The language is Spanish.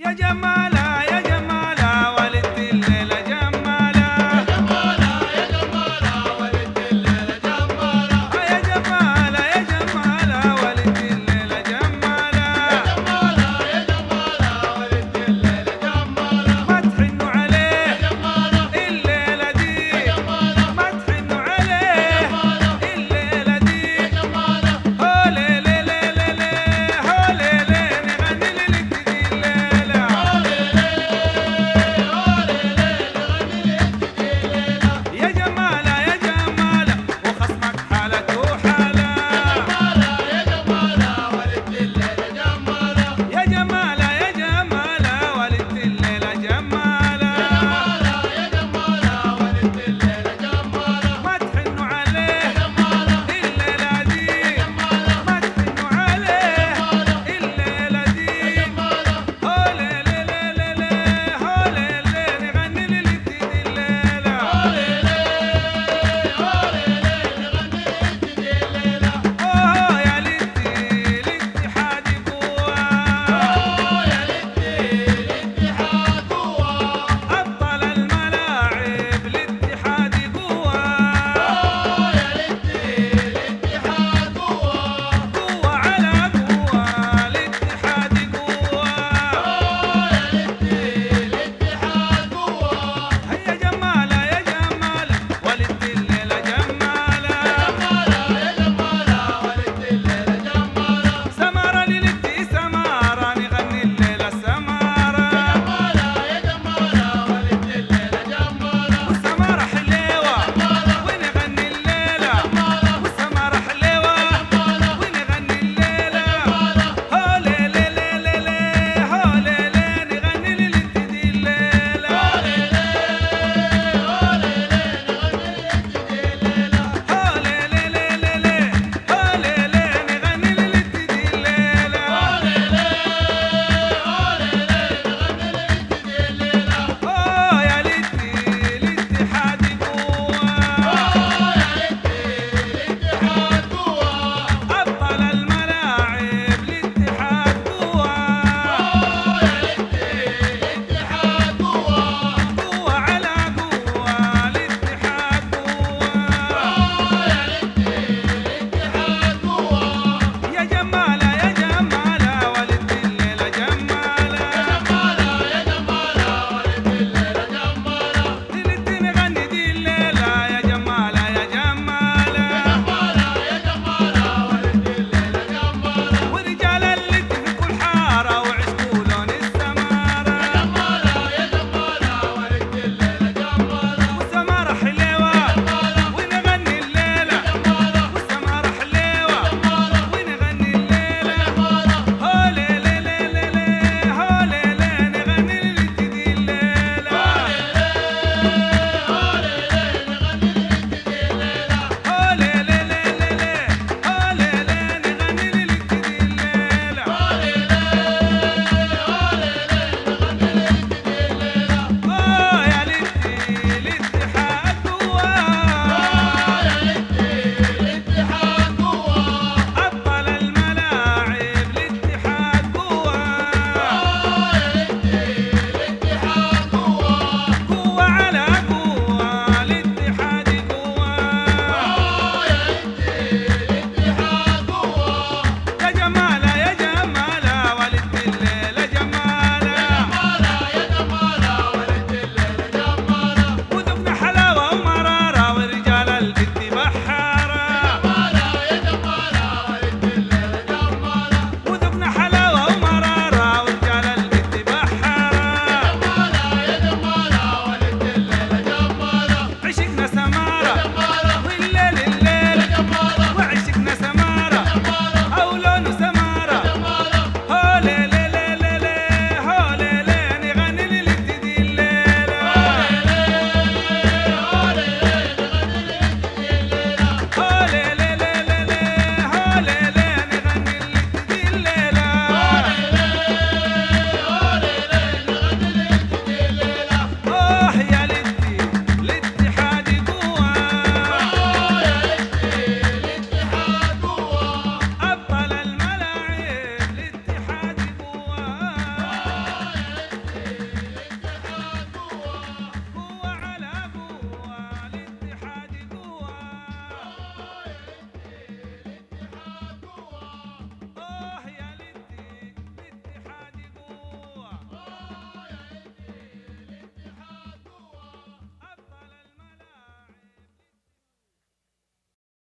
ya llama